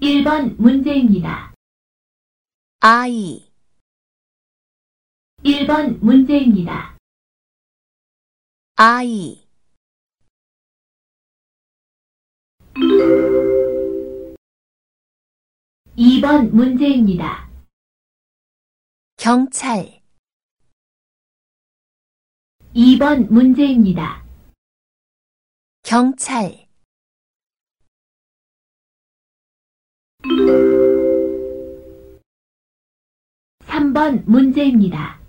1번 문제입니다. 아이, 1번 문제입니다. 아이, 2번 문제입니다. 경찰, 2번 문제입니다. 경찰, 3번 문제입니다.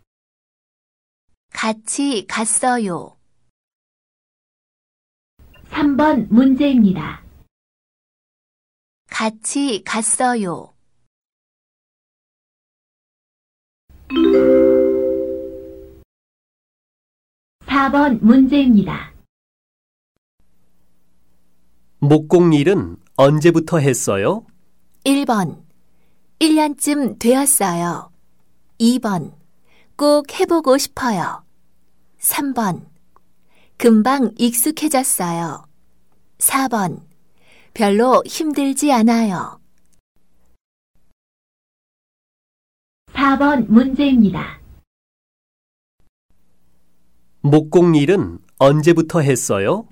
같이 갔어요. 3번 문제입니다. 같이 갔어요. 4번 문제입니다. 목공일은 언제부터 했어요? 1번, 1년쯤 되었어요. 2번, 꼭 해보고 싶어요. 3번, 금방 익숙해졌어요. 4번, 별로 힘들지 않아요. 4번 문제입니다. 목공일은 언제부터 했어요?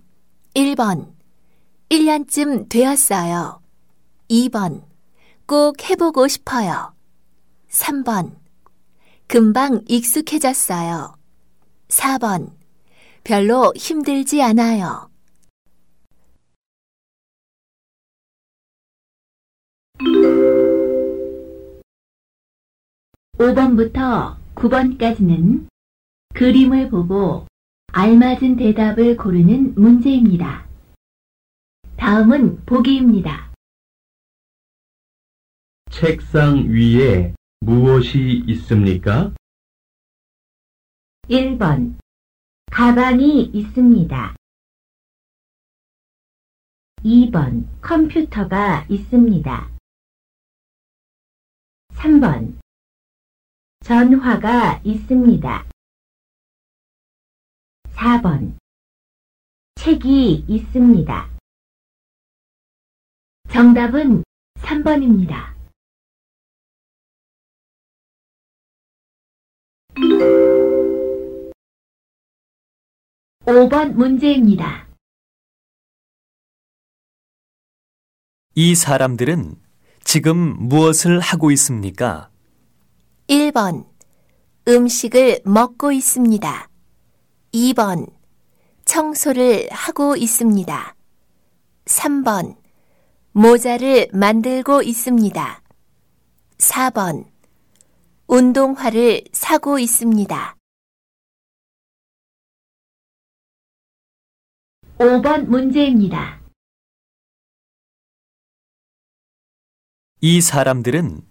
1번, 1년쯤 되었어요. 2번, 꼭 해보고 싶어요. 3번, 금방 익숙해졌어요. 4번, 별로 힘들지 않아요. 5번부터 9번까지는 그림을 보고 알맞은 대답을 고르는 문제입니다. 다음은 보기입니다. 책상 위에 무엇이 있습니까? 1번 가방이 있습니다. 2번 컴퓨터가 있습니다. 3번 전화가 있습니다. 4번 책이 있습니다. 정답은 3번입니다. 5번 문제입니다. 이 사람들은 지금 무엇을 하고 있습니까? 1번, 음식을 먹고 있습니다. 2번, 청소를 하고 있습니다. 3번, 모자를 만들고 있습니다. 4번, 운동화를 사고 있습니다. 5번 문제입니다. 이 사람들은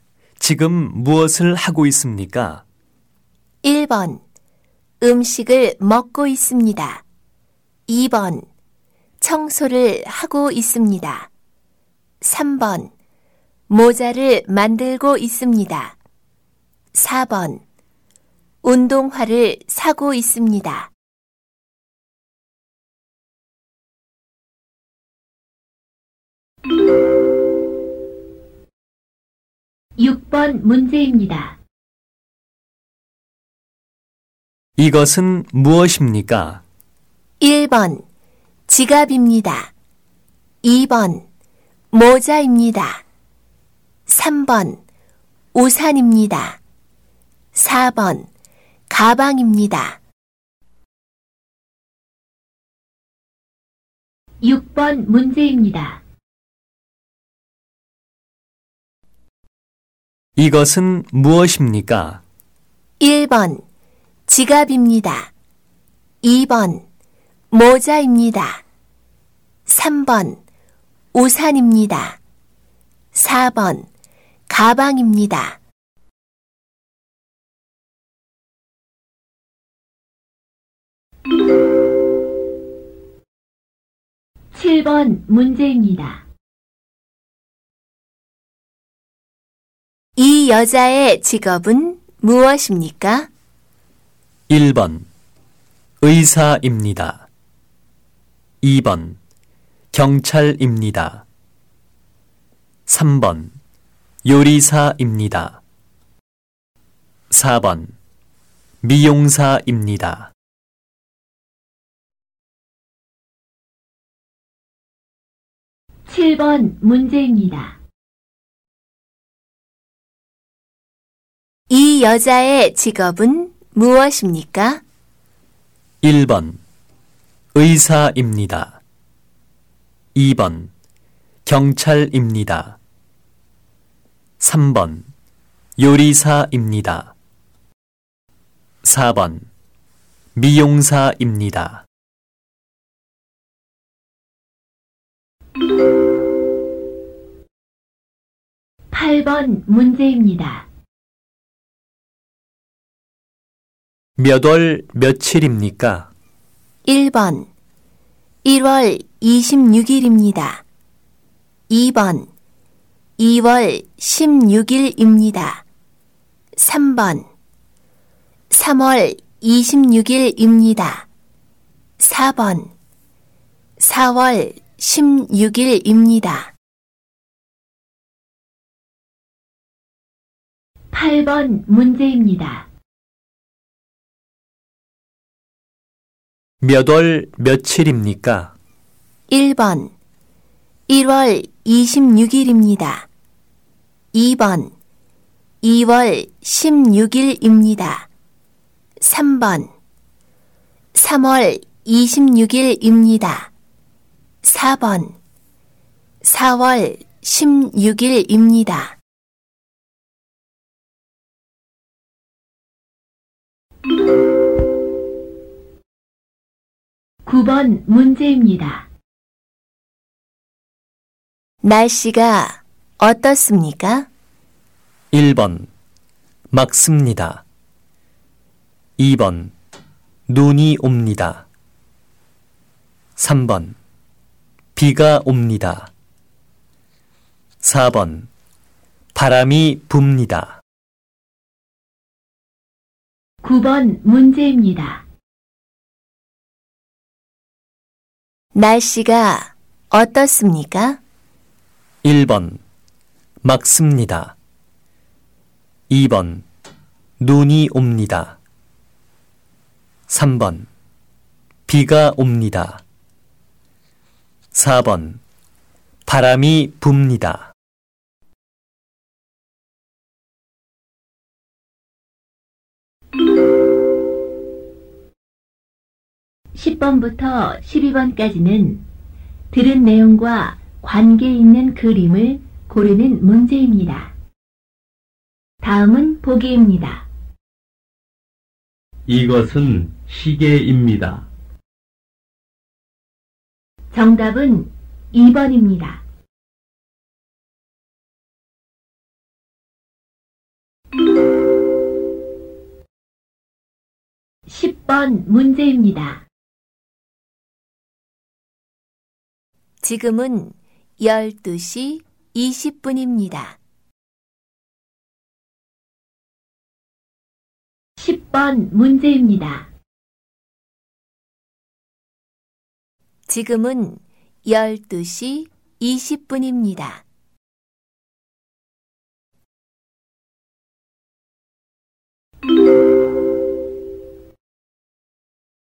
지금 무엇을 하고 있습니까? 1번, 음식을 먹고 있습니다. 2번, 청소를 하고 있습니다. 3번, 모자를 만들고 있습니다. 4번, 운동화를 사고 있습니다. 6번 문제입니다. 이것은 무엇입니까? 1번, 지갑입니다. 2번, 모자입니다. 3번, 우산입니다. 4번, 가방입니다. 6번 문제입니다. 이것은 무엇입니까? 1번, 지갑입니다. 2번, 모자입니다. 3번 우산입니다. 4번 가방입니다. 7번 문제입니다. 이 여자의 직업은 무엇입니까? 1번 의사입니다. 2번 경찰입니다. 3번 요리사입니다. 4번 미용사입니다. 7번 문제입니다. 이 여자의 직업은 무엇입니까? 1번 의사입니다. 2번 경찰입니다. 3번 요리사입니다. 4번 미용사입니다. 8번 문제입니다. 몇 월 며칠입니까? 1번 1월 26일입니다. 2번 2월 16일입니다. 3번 3월 26일입니다. 4번 4월 16일입니다. 8번 문제입니다. 몇 월 며칠입니까? 1번 1월 26일입니다. 2번 2월 16일입니다. 3번 3월 26일입니다. 4번 4월 16일입니다. 9번 문제입니다. 날씨가 어떻습니까? 1번 막습니다. 2번 눈이 옵니다. 3번 비가 옵니다. 4번 바람이 붑니다. 9번 문제입니다. 날씨가 어떻습니까? 1번 막습니다. 2번 눈이 옵니다. 3번 비가 옵니다. 4번 바람이 붑니다. 10번부터 12번까지는 들은 내용과 관계 있는 그림을 고르는 문제입니다. 다음은 보기입니다. 이것은 시계입니다. 정답은 2번입니다. (10번) 문제입니다. 지금은 12시 20분입니다. 10번 문제입니다. 지금은 12시 20분입니다.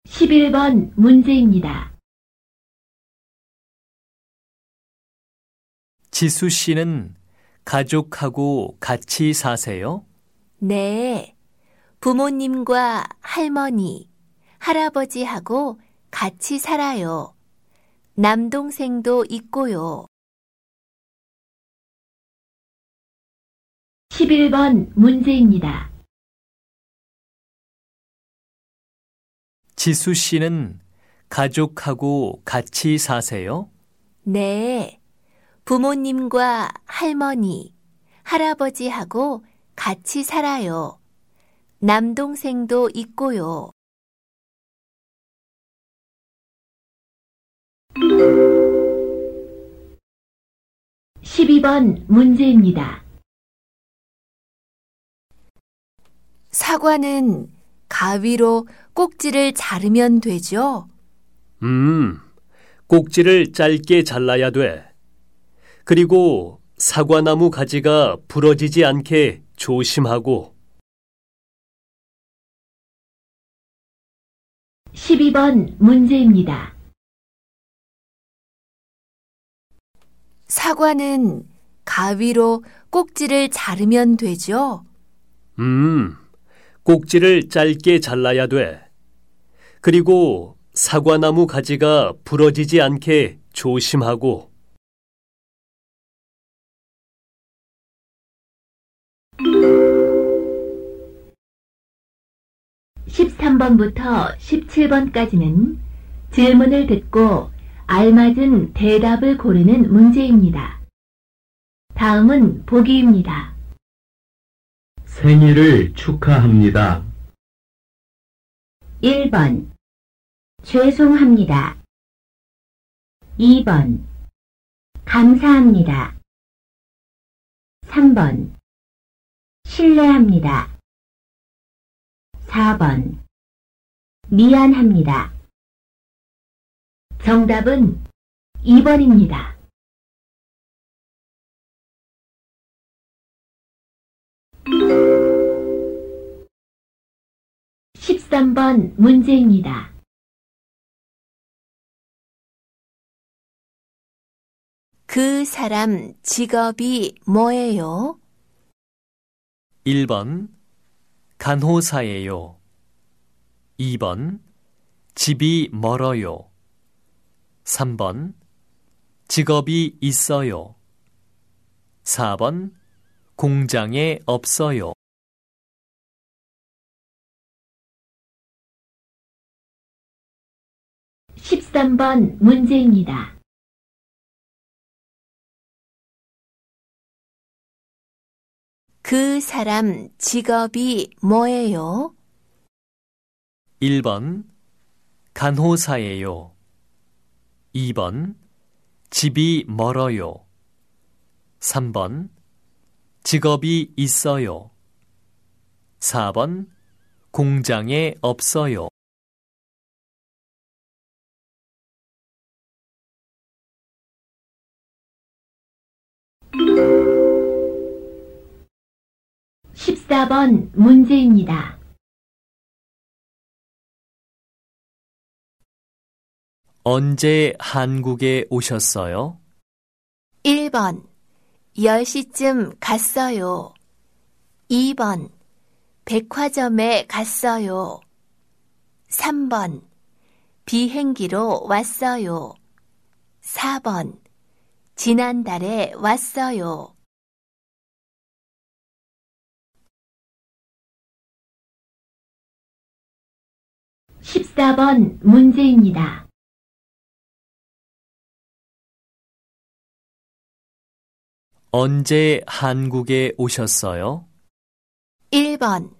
11번 문제입니다. 지수 씨는 가족하고 같이 사세요? 네. 부모님과 할머니, 할아버지하고 같이 살아요. 남동생도 있고요. 11번 문제입니다. 지수 씨는 가족하고 같이 사세요? 네. 부모님과 할머니, 할아버지하고 같이 살아요. 남동생도 있고요. 12번 문제입니다. 사과는 가위로 꼭지를 자르면 되죠? 음, 꼭지를 짧게 잘라야 돼. 그리고 사과나무 가지가 부러지지 않게 조심하고 12번 문제입니다. 사과는 가위로 꼭지를 자르면 되죠? 음, 꼭지를 짧게 잘라야 돼. 그리고 사과나무 가지가 부러지지 않게 조심하고 13번부터 17번까지는 질문을 듣고 알맞은 대답을 고르는 문제입니다. 다음은 보기입니다. 생일을 축하합니다. 1번 죄송합니다. 2번 감사합니다. 3번 신뢰합니다. 4번 미안합니다. 정답은 2번입니다. 13번 문제입니다. 그 사람 직업이 뭐예요? 1번 간호사예요. 2번 집이 멀어요. 3번 직업이 있어요. 4번 공장에 없어요. 13번 문제입니다. 그 사람 직업이 뭐예요? 1번 간호사예요. 2번 집이 멀어요. 3번 직업이 있어요. 4번 공장에 없어요. 14번 문제입니다. 언제 한국에 오셨어요? 1번 10시쯤 갔어요. 2번 백화점에 갔어요. 3번 비행기로 왔어요. 4번 지난달에 왔어요. 14번 문제입니다. 언제 한국에 오셨어요? 1번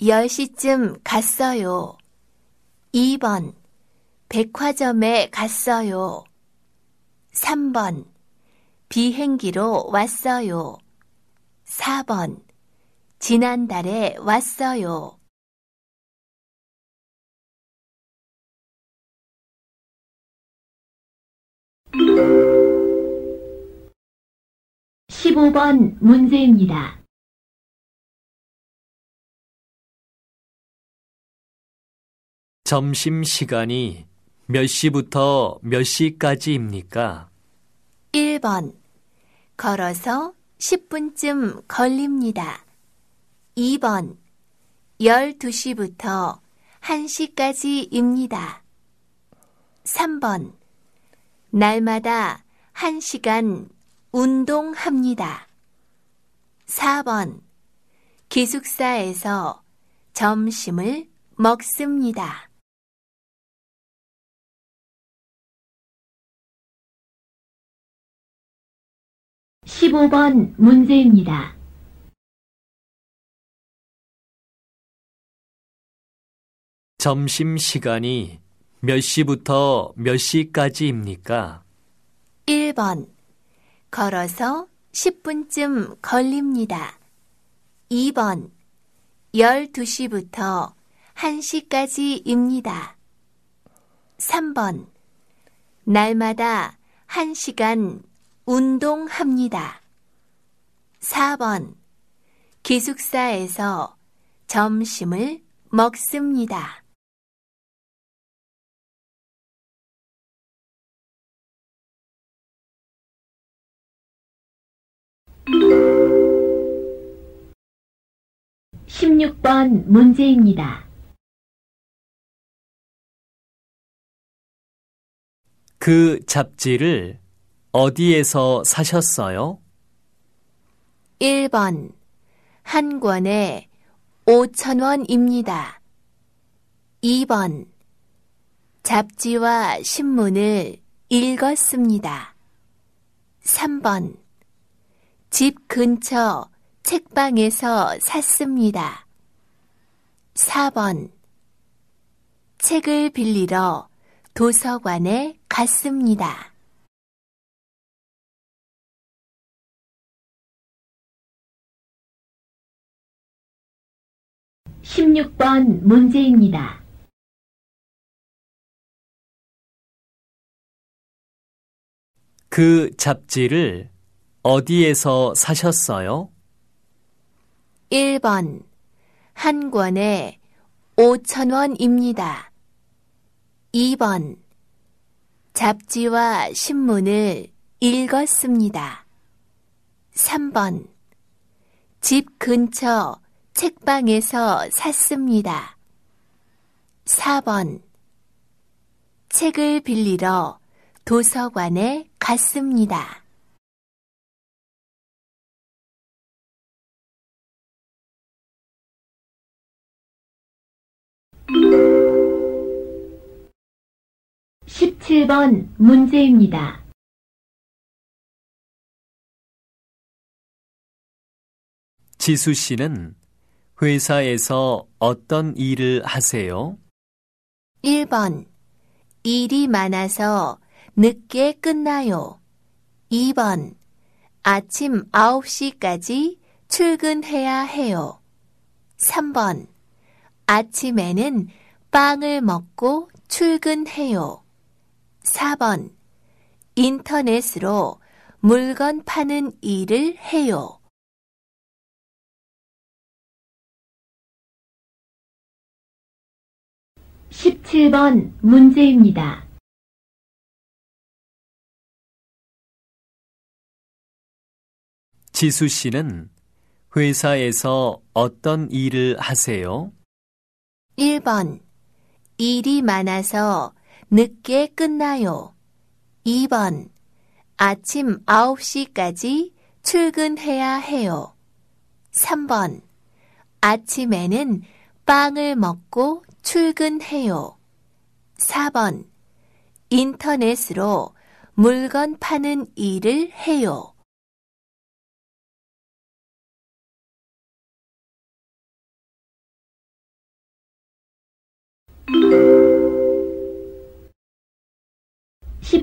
10시쯤 갔어요. 2번 백화점에 갔어요. 3번 비행기로 왔어요. 4번 지난달에 왔어요. 15번 문제입니다. 점심 시간이 몇 시부터 몇 시까지입니까? 1번 걸어서 10분쯤 걸립니다. 2번 12시부터 1시까지입니다. 3번 날마다 1시간 운동합니다. 4번. 기숙사에서 점심을 먹습니다. 15번 문제입니다. 점심시간이 몇 시부터 몇 시까지입니까? 1번. 걸어서 10분쯤 걸립니다. 2번. 12시부터 1시까지입니다. 3번. 날마다 1시간 운동합니다. 4번. 기숙사에서 점심을 먹습니다. 십육 번 문제입니다. 그 잡지를 어디에서 사셨어요? 1번. 한 권에 5천원입니다. 2번. 잡지와 신문을 읽었습니다. 3번. 집 근처 책방에서 샀습니다. 4번. 책을 빌리러 도서관에 갔습니다. 십육 번 문제입니다. 그 잡지를 어디에서 사셨어요? 1번. 한 권에 5천원입니다. 2번. 잡지와 신문을 읽었습니다. 3번. 집 근처 책방에서 샀습니다. 4번. 책을 빌리러 도서관에 갔습니다. 십칠 번 문제입니다. 지수 씨는 회사에서 어떤 일을 하세요? 1번. 일이 많아서 늦게 끝나요. 2번. 아침 9시까지 출근해야 해요. 3번. 아침에는 빵을 먹고 출근해요. 4번. 인터넷으로 물건 파는 일을 해요. 십칠 번 문제입니다. 지수 씨는 회사에서 어떤 일을 하세요? 1번. 일이 많아서 늦게 끝나요. 2번. 아침 9시까지 출근해야 해요. 3번. 아침에는 빵을 먹고 출근해요. 4번. 인터넷으로 물건 파는 일을 해요.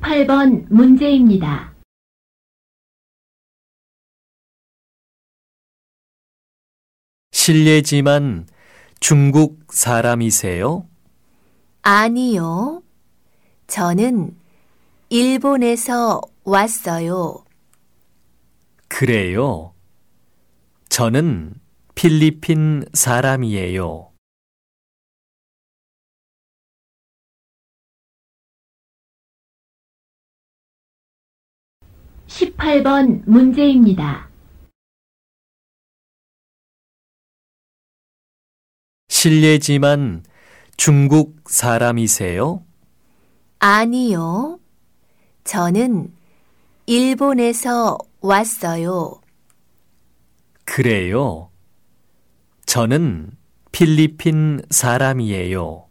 십팔 번 문제입니다. 실례지만 중국 사람이세요? 아니요. 저는 일본에서 왔어요. 그래요. 저는 필리핀 사람이에요. 18번 문제입니다. 실례지만 중국 사람이세요? 아니요. 저는 일본에서 왔어요. 그래요. 저는 필리핀 사람이에요.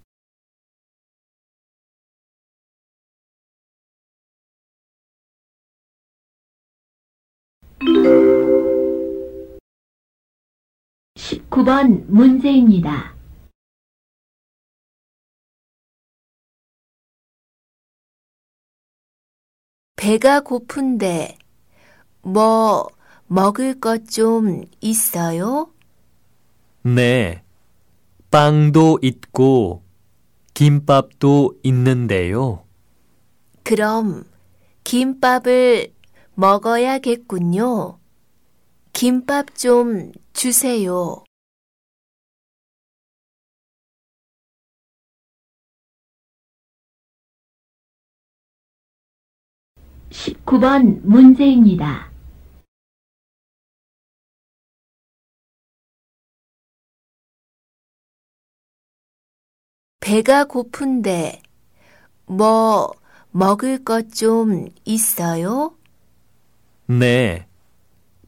십구 번 문제입니다. 배가 고픈데 뭐 먹을 것 좀 있어요? 네. 빵도 있고 김밥도 있는데요. 그럼 김밥을 먹어야겠군요. 김밥 좀 주세요. 십구 번 문제입니다. 배가 고픈데 뭐 먹을 것 좀 있어요? 네.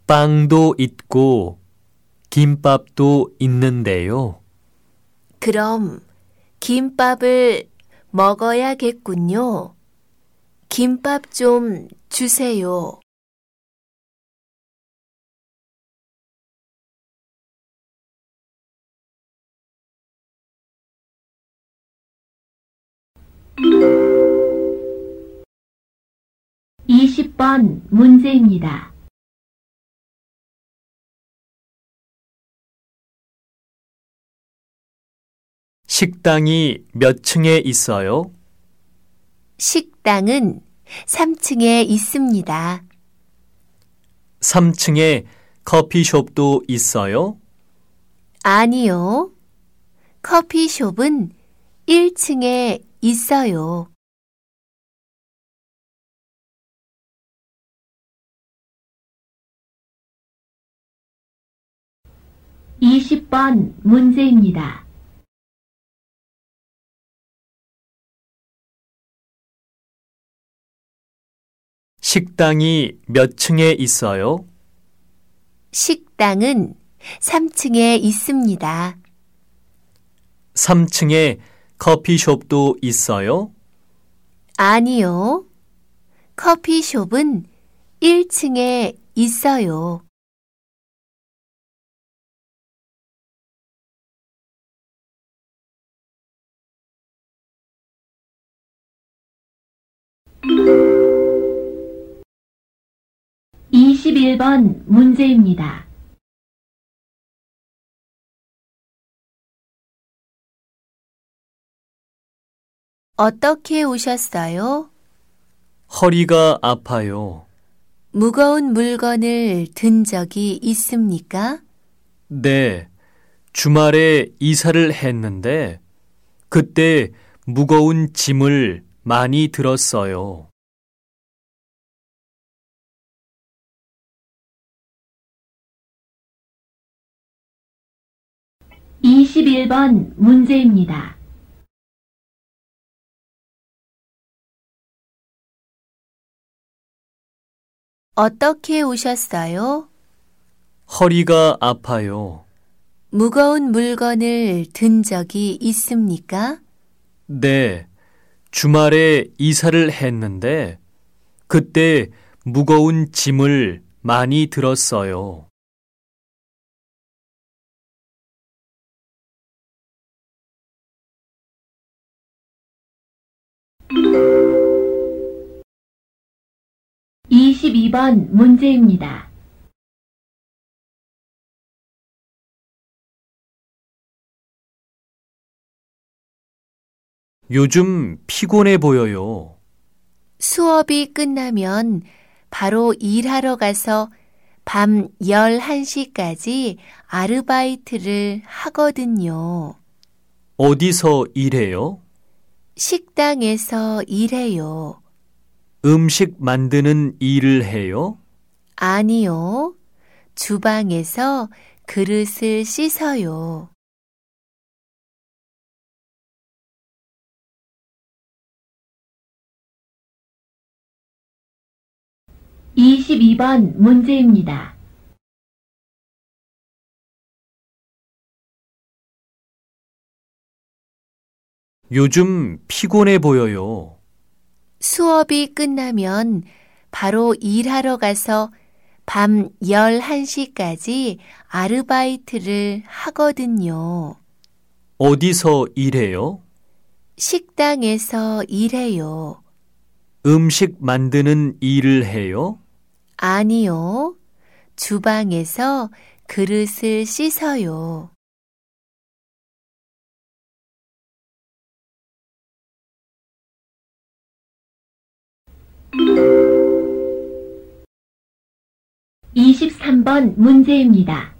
빵도 있고 김밥도 있는데요. 그럼 김밥을 먹어야겠군요. 김밥 좀 주세요. 이십 번 문제입니다. 식당이 몇 층에 있어요? 식당은 3층에 있습니다. 3층에 커피숍도 있어요? 아니요. 커피숍은 1층에 있어요. 이십 번 문제입니다. 식당이 몇 층에 있어요? 식당은 3층에 있습니다. 3층에 커피숍도 있어요? 아니요. 커피숍은 1층에 있어요. 이십일 번 문제입니다. 어떻게 오셨어요? 허리가 아파요. 무거운 물건을 든 적이 있습니까? 네. 주말에 이사를 했는데 그때 무거운 짐을 많이 들었어요. 이십일 번 문제입니다. 어떻게 오셨어요? 허리가 아파요. 무거운 물건을 든 적이 있습니까? 네. 주말에 이사를 했는데 그때 무거운 짐을 많이 들었어요. 이십이 번 문제입니다. 요즘 피곤해 보여요. 수업이 끝나면 바로 일하러 가서 밤 11시까지 아르바이트를 하거든요. 어디서 일해요? 식당에서 일해요. 음식 만드는 일을 해요? 아니요. 주방에서 그릇을 씻어요. 22번 문제입니다. 요즘 피곤해 보여요. 수업이 끝나면 바로 일하러 가서 밤 11시까지 아르바이트를 하거든요. 어디서 일해요? 식당에서 일해요. 음식 만드는 일을 해요? 아니요. 주방에서 그릇을 씻어요. 23번 문제입니다.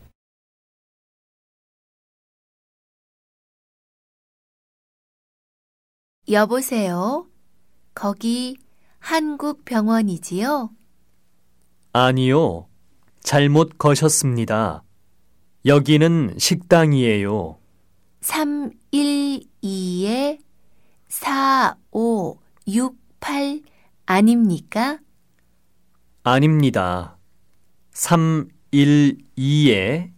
여보세요? 거기 한국 병원이지요? 아니요. 잘못 거셨습니다. 여기는 식당이에요. 312에 4568 아닙니까? 아닙니다. 312에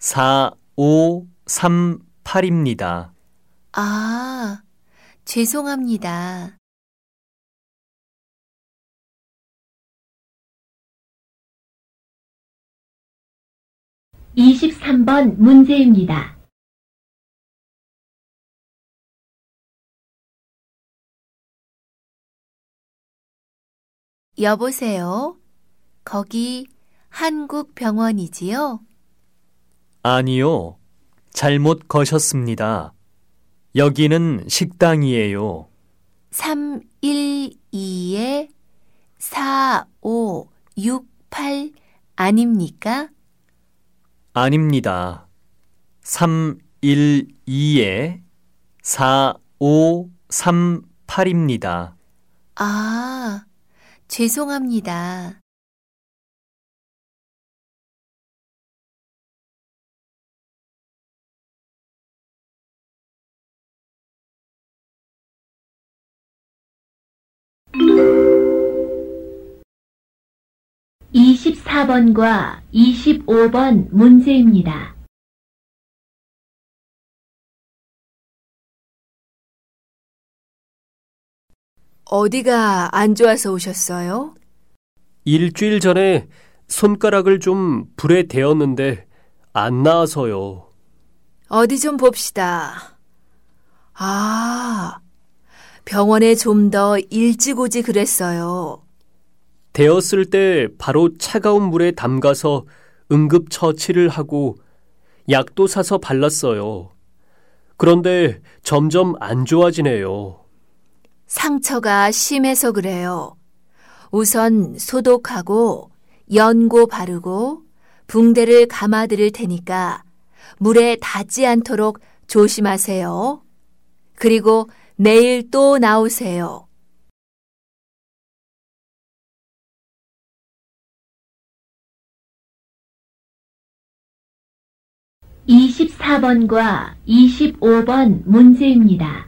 4538입니다. 아, 죄송합니다. 23번 문제입니다. 여보세요? 거기 한국 병원이지요? 아니요. 잘못 거셨습니다. 여기는 식당이에요. 312에 4568 아닙니까? 아닙니다. 312에 4538입니다. 아, 죄송합니다. 24번과 25번 문제입니다. 어디가 안 좋아서 오셨어요? 일주일 전에 손가락을 좀 불에 대었는데 안 나아서요. 어디 좀 봅시다. 아, 병원에 좀 더 일찍 오지 그랬어요. 대었을 때 바로 차가운 물에 담가서 응급 처치를 하고 약도 사서 발랐어요. 그런데 점점 안 좋아지네요. 상처가 심해서 그래요. 우선 소독하고 연고 바르고 붕대를 감아드릴 테니까 물에 닿지 않도록 조심하세요. 그리고 내일 또 나오세요. 24번과 25번 문제입니다.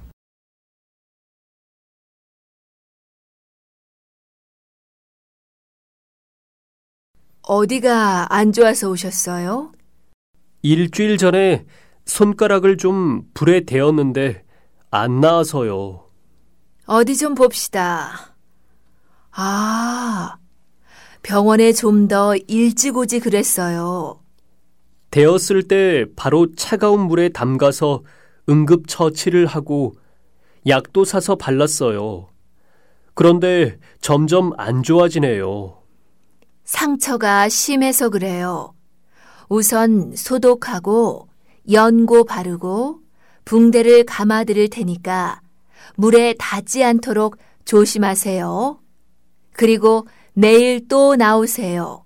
어디가 안 좋아서 오셨어요? 일주일 전에 손가락을 좀 불에 대었는데 안 나아서요. 어디 좀 봅시다. 아, 병원에 좀 더 일찍 오지 그랬어요. 대었을 때 바로 차가운 물에 담가서 응급 처치를 하고 약도 사서 발랐어요. 그런데 점점 안 좋아지네요. 상처가 심해서 그래요. 우선 소독하고 연고 바르고 붕대를 감아드릴 테니까 물에 닿지 않도록 조심하세요. 그리고 내일 또 나오세요.